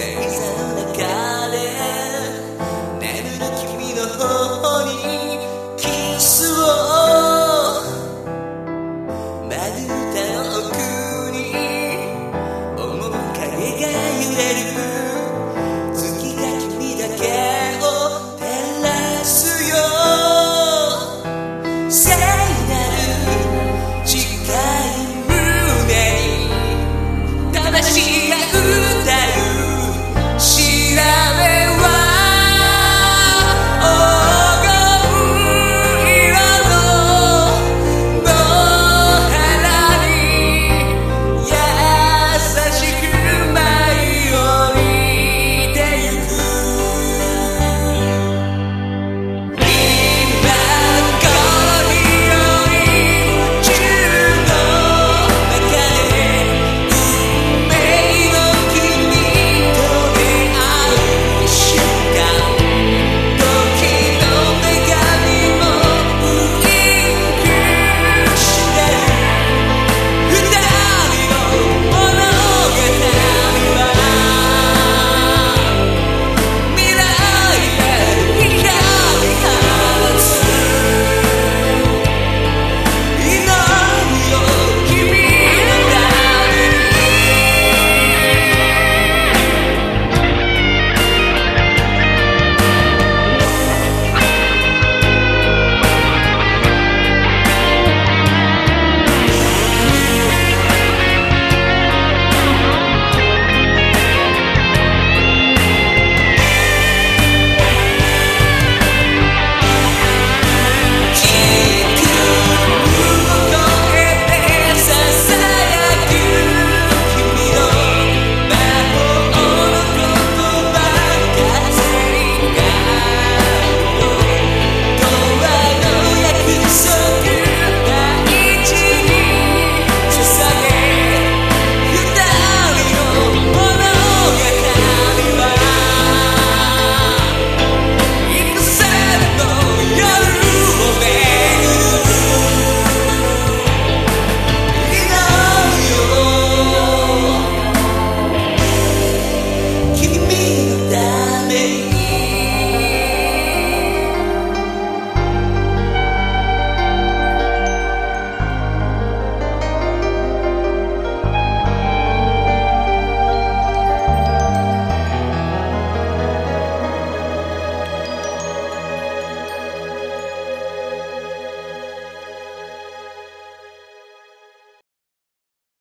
星座の眠る君の頬にキスをまるた奥に面影が揺れる